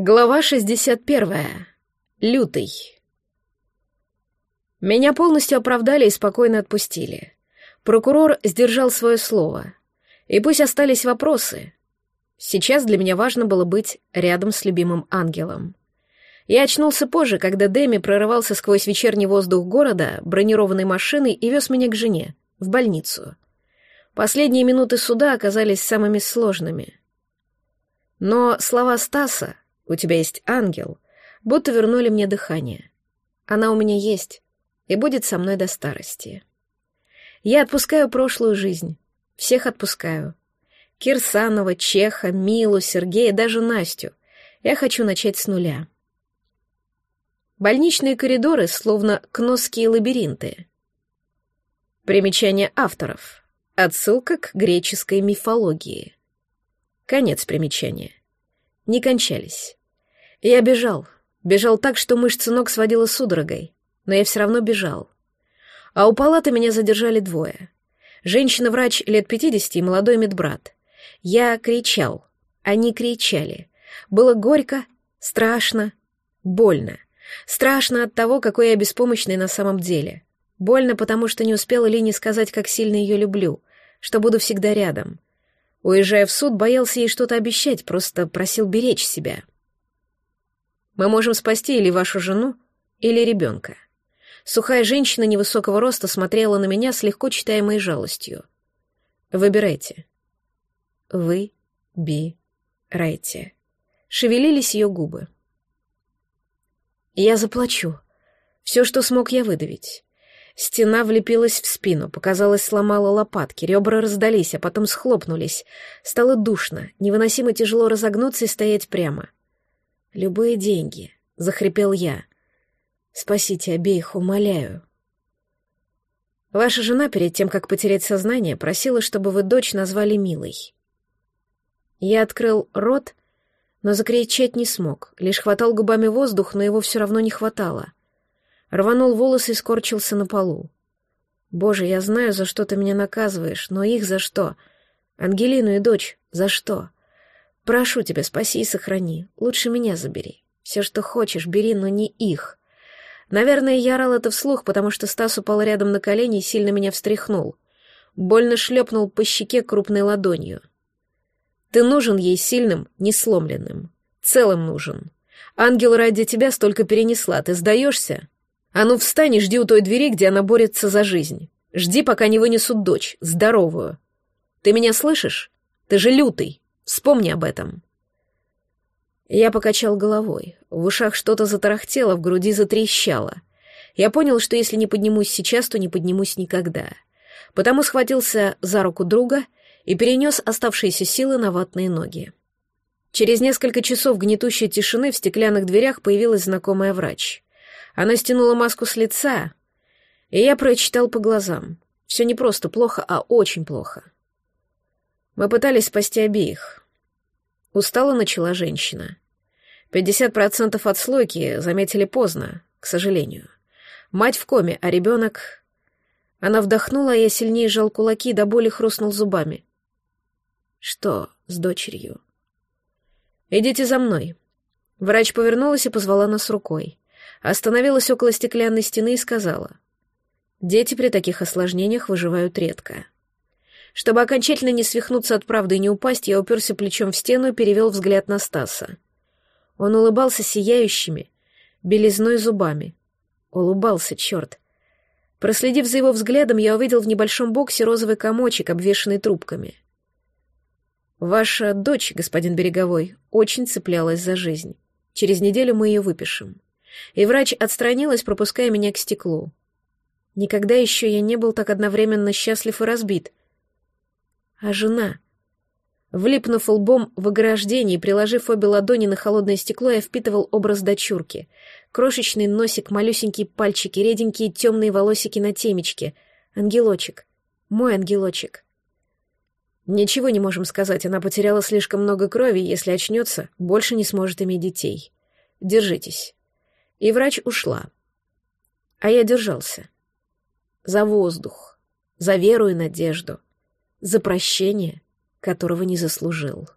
Глава 61. Лютый. Меня полностью оправдали и спокойно отпустили. Прокурор сдержал свое слово. И пусть остались вопросы. Сейчас для меня важно было быть рядом с любимым ангелом. Я очнулся позже, когда Дэми прорывался сквозь вечерний воздух города бронированной машиной и вез меня к жене, в больницу. Последние минуты суда оказались самыми сложными. Но слова Стаса у тебя есть ангел, будто вернули мне дыхание. Она у меня есть и будет со мной до старости. Я отпускаю прошлую жизнь, всех отпускаю. Кирсанова, Чеха, Милу, Сергея, даже Настю. Я хочу начать с нуля. Больничные коридоры словно кносские лабиринты. Примечание авторов. Отсылка к греческой мифологии. Конец примечания. Не кончались. Я бежал. Бежал так, что мышцы ног сводило судорогой. Но я все равно бежал. А у палаты меня задержали двое. Женщина-врач лет пятидесяти и молодой медбрат. Я кричал. Они кричали. Было горько, страшно, больно. Страшно от того, какой я беспомощный на самом деле. Больно, потому что не успела Лине сказать, как сильно ее люблю, что буду всегда рядом. Уезжая в суд, боялся ей что-то обещать, просто просил беречь себя. Мы можем спасти или вашу жену, или ребенка. Сухая женщина невысокого роста смотрела на меня с легко читаемой жалостью. Выбирайте. Вы, Би, Райте. Шевелились ее губы. Я заплачу. Все, что смог я выдавить. Стена влепилась в спину, показалось, сломала лопатки, ребра раздались, а потом схлопнулись. Стало душно, невыносимо тяжело разогнуться и стоять прямо. Любые деньги, захрипел я. Спасите обеих, умоляю. Ваша жена перед тем, как потерять сознание, просила, чтобы вы дочь назвали милой. Я открыл рот, но закричать не смог, лишь хватал губами воздух, но его все равно не хватало. Рванул волосы и скорчился на полу. Боже, я знаю, за что ты меня наказываешь, но их за что? Ангелину и дочь, за что? Прошу тебя, спаси и сохрани. Лучше меня забери. Все, что хочешь, бери, но не их. Наверное, я орал это вслух, потому что Стас упал рядом на колени и сильно меня встряхнул. Больно шлепнул по щеке крупной ладонью. Ты нужен ей сильным, не сломленным. Целым нужен. Ангел ради тебя столько перенесла, ты сдаешься? А ну встань и жди у той двери, где она борется за жизнь. Жди, пока не вынесут дочь, здоровую. Ты меня слышишь? Ты же лютый. Вспомни об этом». Я покачал головой. В ушах что-то затарахтело, в груди затрещало. Я понял, что если не поднимусь сейчас, то не поднимусь никогда. Потому схватился за руку друга и перенес оставшиеся силы на ватные ноги. Через несколько часов гнетущей тишины в стеклянных дверях появилась знакомая врач. Она стянула маску с лица, и я прочитал по глазам. Все не просто плохо, а очень плохо. Мы пытались спасти обеих. Устала начала женщина. Пятьдесят процентов отслойки заметили поздно, к сожалению. Мать в коме, а ребенок... Она вдохнула, а я сильнее сжал кулаки, до боли хрустнул зубами. Что с дочерью? «Идите за мной». Врач повернулась и позвала нас рукой. Остановилась около стеклянной стены и сказала. «Дети при таких осложнениях выживают редко». Чтобы окончательно не свихнуться от правды и не упасть, я уперся плечом в стену и перевел взгляд на Стаса. Он улыбался сияющими, белизной зубами. Улыбался, черт. Проследив за его взглядом, я увидел в небольшом боксе розовый комочек, обвешанный трубками. «Ваша дочь, господин Береговой, очень цеплялась за жизнь. Через неделю мы ее выпишем». И врач отстранилась, пропуская меня к стеклу. Никогда еще я не был так одновременно счастлив и разбит — а жена? Влипнув лбом в ограждение и приложив обе ладони на холодное стекло, я впитывал образ дочурки. Крошечный носик, малюсенькие пальчики, реденькие темные волосики на темечке. Ангелочек. Мой ангелочек. Ничего не можем сказать, она потеряла слишком много крови, если очнется, больше не сможет иметь детей. Держитесь. И врач ушла. А я держался. За воздух, за веру и надежду — за прощение, которого не заслужил.